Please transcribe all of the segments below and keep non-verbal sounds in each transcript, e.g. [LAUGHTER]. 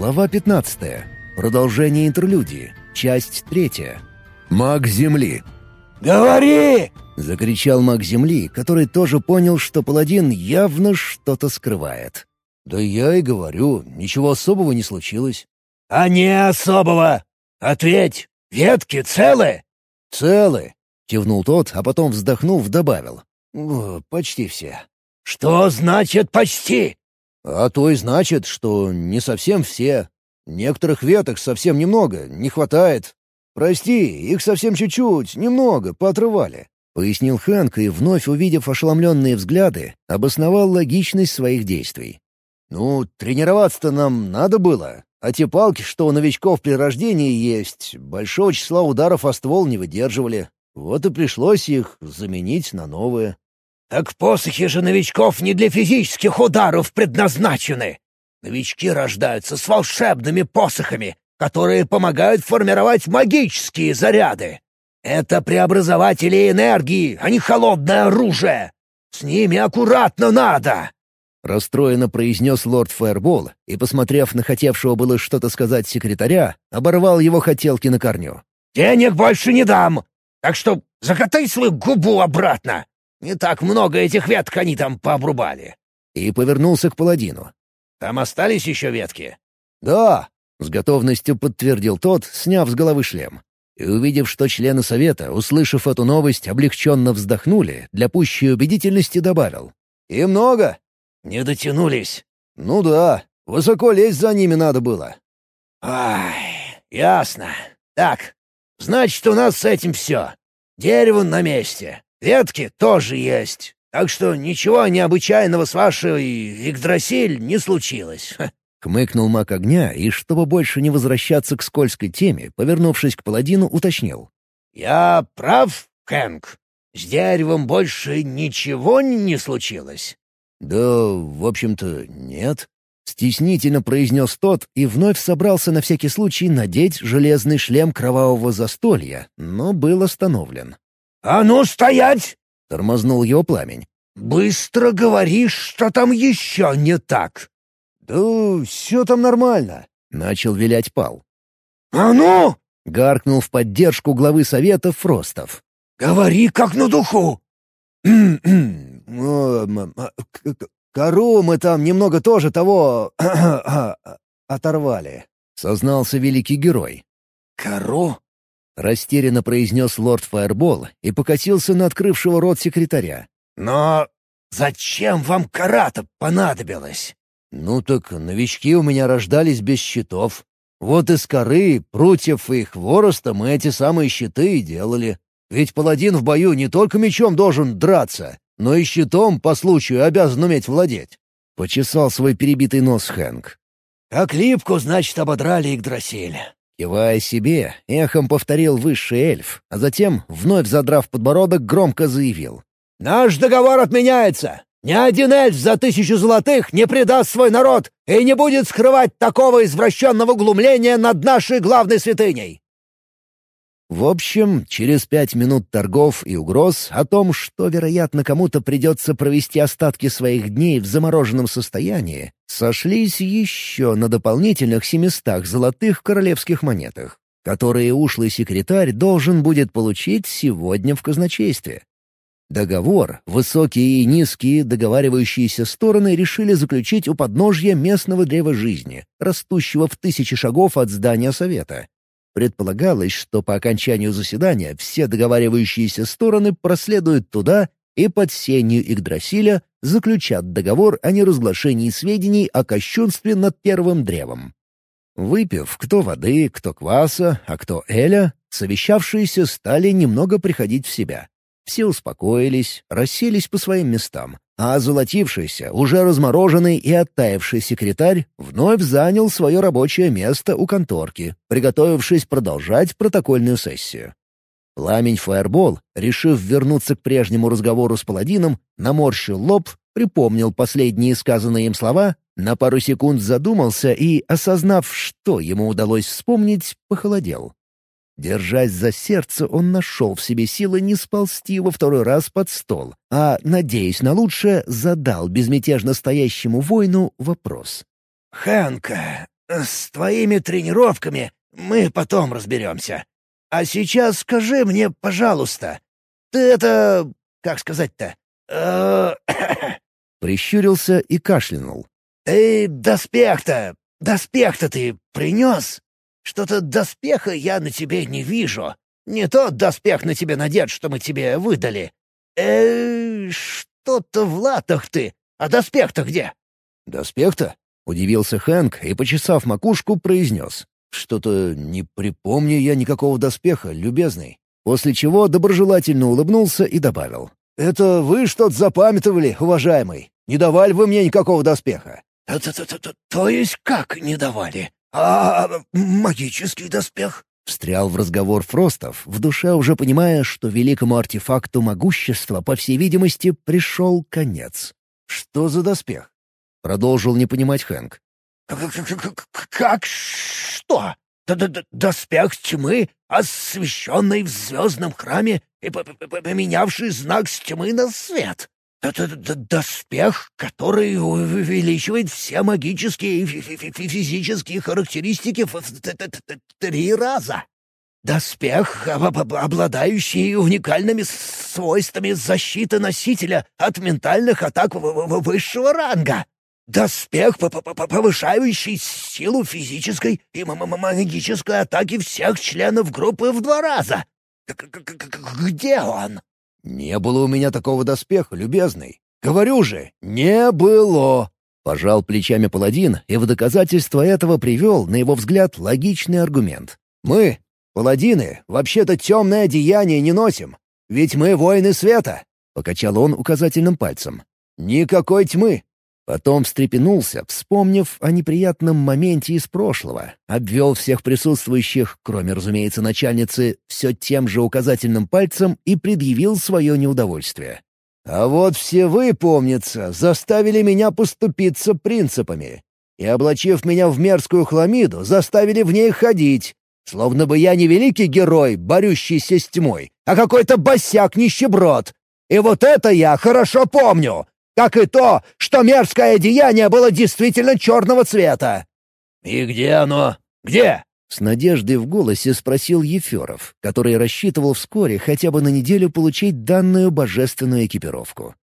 Глава 15. Продолжение интерлюдии. Часть третья. Маг Земли. «Говори!» — закричал маг Земли, который тоже понял, что паладин явно что-то скрывает. «Да я и говорю, ничего особого не случилось». «А не особого! Ответь! Ветки целы?» «Целы!» — кивнул тот, а потом, вздохнув, добавил. «Почти все». «Что значит «почти»?» «А то и значит, что не совсем все. Некоторых веток совсем немного, не хватает. Прости, их совсем чуть-чуть, немного, поотрывали», — пояснил Хэнк и, вновь увидев ошеломленные взгляды, обосновал логичность своих действий. «Ну, тренироваться-то нам надо было, а те палки, что у новичков при рождении есть, большого числа ударов о ствол не выдерживали. Вот и пришлось их заменить на новые». «Так посохи же новичков не для физических ударов предназначены. Новички рождаются с волшебными посохами, которые помогают формировать магические заряды. Это преобразователи энергии, а не холодное оружие. С ними аккуратно надо!» Расстроенно произнес лорд Фаербол и, посмотрев на хотевшего было что-то сказать секретаря, оборвал его хотелки на корню. «Денег больше не дам, так что закатай свою губу обратно. Не так много этих веток они там пообрубали». И повернулся к паладину. «Там остались еще ветки?» «Да», — с готовностью подтвердил тот, сняв с головы шлем. И увидев, что члены совета, услышав эту новость, облегченно вздохнули, для пущей убедительности добавил. «И много?» «Не дотянулись». «Ну да, высоко лезть за ними надо было». «Ай, ясно. Так, значит, у нас с этим все. Дерево на месте. Ветки тоже есть. Так что ничего необычайного с вашей Игдрасиль не случилось». [LAUGHS] Хмыкнул маг огня и, чтобы больше не возвращаться к скользкой теме, повернувшись к паладину, уточнил. «Я прав, Хэнк? С деревом больше ничего не случилось?» «Да, в общем-то, нет», — стеснительно произнес тот и вновь собрался на всякий случай надеть железный шлем кровавого застолья, но был остановлен. «А ну, стоять!» — тормознул его пламень. «Быстро говоришь, что там еще не так!» «Да все там нормально», — начал вилять Пал. «А ну!» — гаркнул в поддержку главы совета Фростов. «Говори как на духу!» «Кору мы там немного тоже того... [CLEARS THROAT] оторвали», — сознался великий герой. «Кору?» — растерянно произнес лорд Фаербол и покатился на открывшего рот секретаря. «Но зачем вам кора-то понадобилась?» «Ну так новички у меня рождались без щитов. Вот из коры, прутьев и хвороста мы эти самые щиты и делали. Ведь паладин в бою не только мечом должен драться, но и щитом по случаю обязан уметь владеть». Почесал свой перебитый нос Хэнк. «Как липку, значит, ободрали Игдрасиль». Кивая себе, эхом повторил высший эльф, а затем, вновь задрав подбородок, громко заявил. «Наш договор отменяется! Ни один эльф за тысячу золотых не предаст свой народ и не будет скрывать такого извращенного глумления над нашей главной святыней!» В общем, через пять минут торгов и угроз о том, что, вероятно, кому-то придется провести остатки своих дней в замороженном состоянии, сошлись еще на дополнительных семистах золотых королевских монетах, которые ушлый секретарь должен будет получить сегодня в казначействе. Договор высокие и низкие договаривающиеся стороны решили заключить у подножья местного древа жизни, растущего в тысячи шагов от здания Совета. Предполагалось, что по окончанию заседания все договаривающиеся стороны проследуют туда и под сенью Игдрасиля заключат договор о неразглашении сведений о кощунстве над первым древом. Выпив кто воды, кто кваса, а кто эля, совещавшиеся стали немного приходить в себя. Все успокоились, расселись по своим местам, а озолотившийся, уже размороженный и оттаивший секретарь вновь занял свое рабочее место у конторки, приготовившись продолжать протокольную сессию. Пламень Фаербол, решив вернуться к прежнему разговору с паладином, наморщил лоб, припомнил последние сказанные им слова, на пару секунд задумался и, осознав, что ему удалось вспомнить, похолодел. Держась за сердце, он нашел в себе силы не сползти во второй раз под стол, а, надеясь на лучшее, задал безмятежно стоящему воину вопрос. «Хэнка, с твоими тренировками мы потом разберемся. А сейчас скажи мне, пожалуйста, ты это... как сказать-то? Э, [COUGHS] Прищурился и кашлянул. «Ты доспех-то... доспех-то ты принес? Что-то доспеха я на тебе не вижу. Не тот доспех на тебе надет, что мы тебе выдали. э что-то в латах ты. А доспех-то где?» «Доспех-то?» — удивился Хэнк и, почесав макушку, произнес. «Что-то не припомню я никакого доспеха, любезный». После чего доброжелательно улыбнулся и добавил. «Это вы что-то запамятовали, уважаемый? Не давали вы мне никакого доспеха?» «То, то, то, то, то есть как не давали? А магический доспех?» Встрял в разговор Фростов, в душе уже понимая, что великому артефакту могущества, по всей видимости, пришел конец. «Что за доспех?» — продолжил не понимать Хэнк. «Как что? Д -д -д Доспех тьмы, освященный в звездном храме и поменявший знак с тьмы на свет. Это доспех, который увеличивает все магические и физические характеристики в три раза. Доспех, обладающий уникальными свойствами защиты носителя от ментальных атак высшего ранга. Доспех, повышающий силу физической и магической атаки всех членов группы в два раза. Где он? «Не было у меня такого доспеха, любезный. Говорю же, не было!» Пожал плечами паладин и в доказательство этого привел, на его взгляд, логичный аргумент. «Мы, паладины, вообще-то темное одеяние не носим, ведь мы воины света!» — покачал он указательным пальцем. «Никакой тьмы, Потом встрепенулся, вспомнив о неприятном моменте из прошлого, обвел всех присутствующих, кроме, разумеется, начальницы, все тем же указательным пальцем и предъявил свое неудовольствие. «А вот все вы, помнится, заставили меня поступиться принципами и, облачив меня в мерзкую хламиду, заставили в ней ходить, словно бы я не великий герой, борющийся с тьмой, а какой-то босяк-нищеброд. И вот это я хорошо помню, как и то, что мерзкое одеяние было действительно черного цвета». «И где оно? Где?» С надеждой в голосе спросил Еферов, который рассчитывал вскоре хотя бы на неделю получить данную божественную экипировку.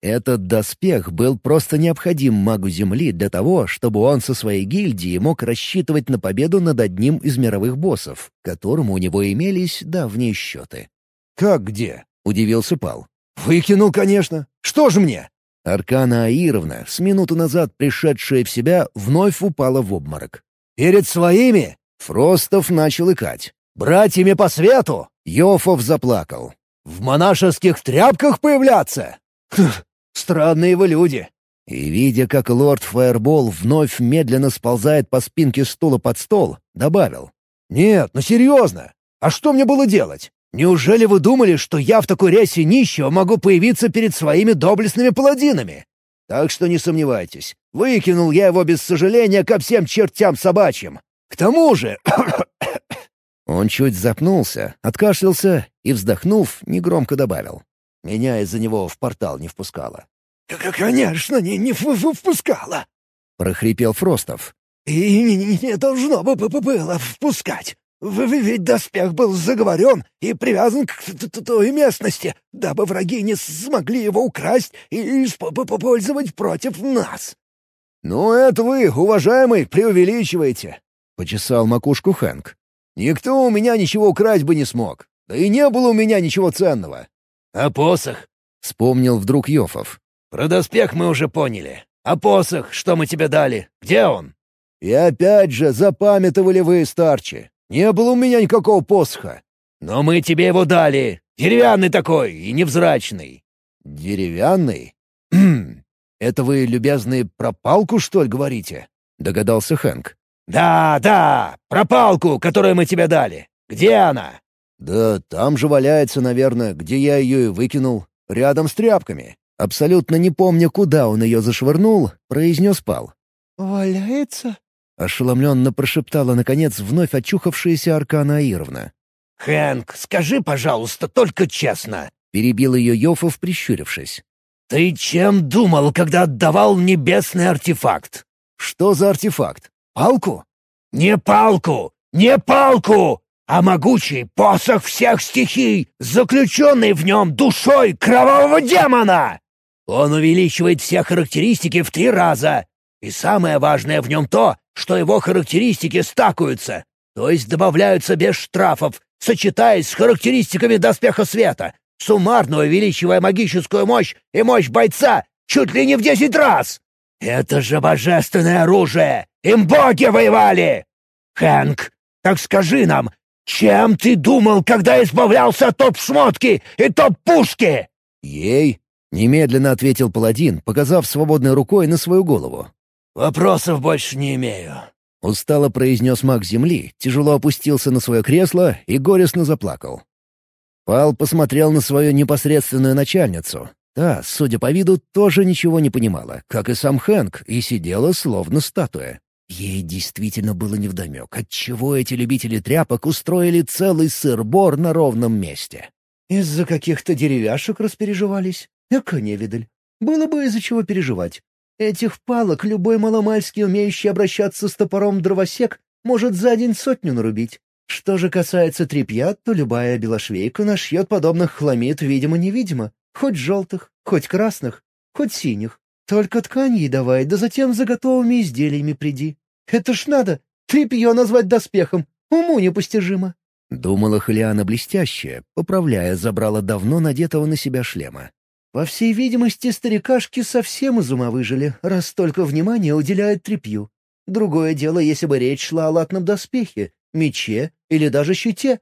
Этот доспех был просто необходим магу Земли для того, чтобы он со своей гильдией мог рассчитывать на победу над одним из мировых боссов, которому у него имелись давние счеты. «Как где?» — удивился Пал. «Выкинул, конечно. Что же мне?» Аркана Аировна, с минуту назад пришедшая в себя, вновь упала в обморок. «Перед своими?» Фростов начал икать. «Братьями по свету?» Йофов заплакал. «В монашеских тряпках появляться?» «Странные вы люди!» И, видя, как лорд Фаербол вновь медленно сползает по спинке стула под стол, добавил. «Нет, ну серьезно! А что мне было делать? Неужели вы думали, что я в такой рясе нищего могу появиться перед своими доблестными паладинами? Так что не сомневайтесь, выкинул я его без сожаления ко всем чертям собачьим. К тому же...» [COUGHS] Он чуть запнулся, откашлялся и, вздохнув, негромко добавил. Меня из-за него в портал не впускало. «Конечно, не, не впускала!» — прохрипел Фростов. «И не, не, не должно бы было впускать. Ведь доспех был заговорен и привязан к той местности, дабы враги не смогли его украсть и использовать против нас». «Ну, это вы, уважаемый, преувеличиваете», — почесал макушку Хэнк. «Никто у меня ничего украсть бы не смог. Да и не было у меня ничего ценного». «А посох?» — вспомнил вдруг Йофов. «Про доспех мы уже поняли. А посох, что мы тебе дали, где он?» «И опять же, запамятовали вы, старче. Не было у меня никакого посоха. Но мы тебе его дали. Деревянный такой и невзрачный. Деревянный? Хм. Это вы, любезный, про палку, что ли, говорите? Догадался Хэнк. Да, да, про палку, которую мы тебе дали. Где она? Да там же валяется, наверное, где я ее и выкинул. Рядом с тряпками. Абсолютно не помня, куда он ее зашвырнул, произнес Пал. «Валяется?» — ошеломленно прошептала, наконец, вновь очухавшаяся Аркана Аировна. «Хэнк, скажи, пожалуйста, только честно!» — перебил ее Йофов, прищурившись. «Ты чем думал, когда отдавал небесный артефакт?» «Что за артефакт? Палку?» Не палку! Не палку! А могучий посох всех стихий, заключенный в нем душой кровавого демона! Он увеличивает все характеристики в три раза. И самое важное в нем то, что его характеристики стакуются, то есть добавляются без штрафов, сочетаясь с характеристиками доспеха света, суммарно увеличивая магическую мощь и мощь бойца чуть ли не в десять раз. Это же божественное оружие! Им боги воевали! Хэнк, так скажи нам, чем ты думал, когда избавлялся от топ-шмотки и топ-пушки?» «Ей!» — немедленно ответил паладин, показав свободной рукой на свою голову. «Вопросов больше не имею», — устало произнес маг земли, тяжело опустился на свое кресло и горестно заплакал. Пал посмотрел на свою непосредственную начальницу. Та, судя по виду, тоже ничего не понимала, как и сам Хэнк, и сидела словно статуя. Ей действительно было невдомек, отчего эти любители тряпок устроили целый сыр-бор на ровном месте. «Из-за каких-то деревяшек распереживались? Эка невидаль. Было бы из-за чего переживать. Этих палок любой маломальский, умеющий обращаться с топором дровосек, может за день сотню нарубить. Что же касается тряпья, то любая белошвейка нашьет подобных хламид видимо-невидимо, хоть желтых, хоть красных, хоть синих. Только ткань ей давай, да затем за готовыми изделиями приди. Это ж надо, тряпье назвать доспехом, уму непостижимо. Думала Халиана блестящая, поправляя забрала давно надетого на себя шлема. По всей видимости, старикашки совсем из ума выжили, раз столько внимания уделяют тряпью. Другое дело, если бы речь шла о латном доспехе, мече или даже щите.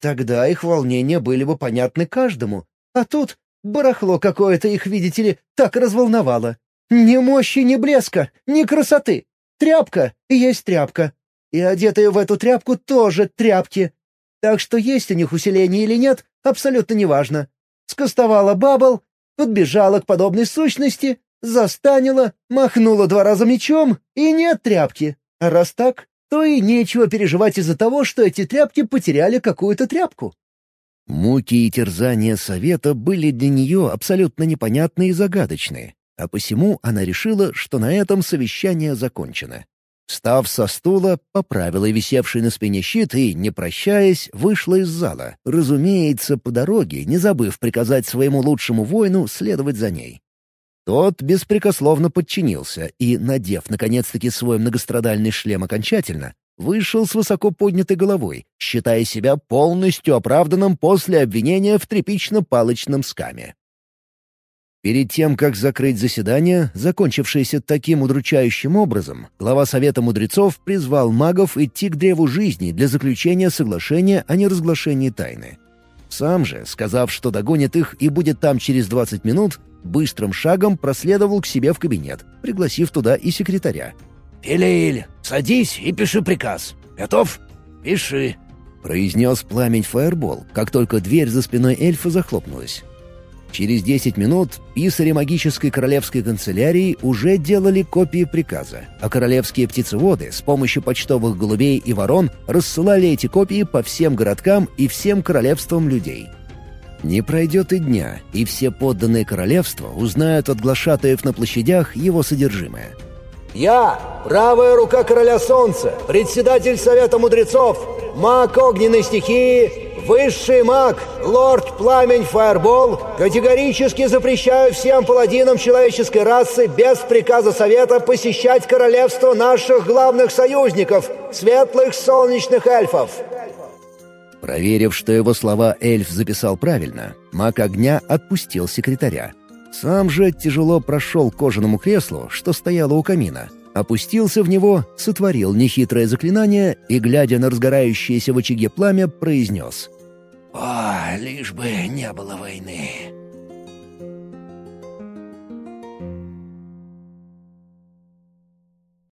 Тогда их волнения были бы понятны каждому. А тут Барахло какое-то их, видите ли, так разволновало. Ни мощи, ни блеска, ни красоты. Тряпка есть тряпка. И одетые в эту тряпку тоже тряпки. Так что есть у них усиление или нет, абсолютно неважно. Скостовала бабл, подбежала к подобной сущности, застанила, махнула два раза мечом, и нет тряпки. А раз так, то и нечего переживать из-за того, что эти тряпки потеряли какую-то тряпку. Муки и терзания совета были для нее абсолютно непонятны и загадочны, а посему она решила, что на этом совещание закончено. Встав со стула, поправила висевший на спине щит и, не прощаясь, вышла из зала, разумеется, по дороге, не забыв приказать своему лучшему воину следовать за ней. Тот беспрекословно подчинился и, надев наконец-таки свой многострадальный шлем окончательно, вышел с высоко поднятой головой, считая себя полностью оправданным после обвинения в тряпично-палочном скаме. Перед тем, как закрыть заседание, закончившееся таким удручающим образом, глава Совета Мудрецов призвал магов идти к Древу Жизни для заключения соглашения о неразглашении тайны. Сам же, сказав, что догонит их и будет там через 20 минут, быстрым шагом проследовал к себе в кабинет, пригласив туда и секретаря — «Филейль, садись и пиши приказ. Готов? Пиши», — произнес пламень фаербол, как только дверь за спиной эльфа захлопнулась. Через десять минут писари магической королевской канцелярии уже делали копии приказа, а королевские птицеводы с помощью почтовых голубей и ворон рассылали эти копии по всем городкам и всем королевствам людей. Не пройдет и дня, и все подданные королевства узнают от глашатаев на площадях его содержимое — я, правая рука короля солнца, председатель совета мудрецов, маг огненной стихии, высший маг, лорд Пламень Фаербол, категорически запрещаю всем паладинам человеческой расы без приказа совета посещать королевство наших главных союзников, светлых солнечных эльфов. Проверив, что его слова эльф записал правильно, маг огня отпустил секретаря. Сам же тяжело прошел к кожаному креслу, что стояло у камина, опустился в него, сотворил нехитрое заклинание и, глядя на разгорающееся в очаге пламя, произнес. «О, лишь бы не было войны!»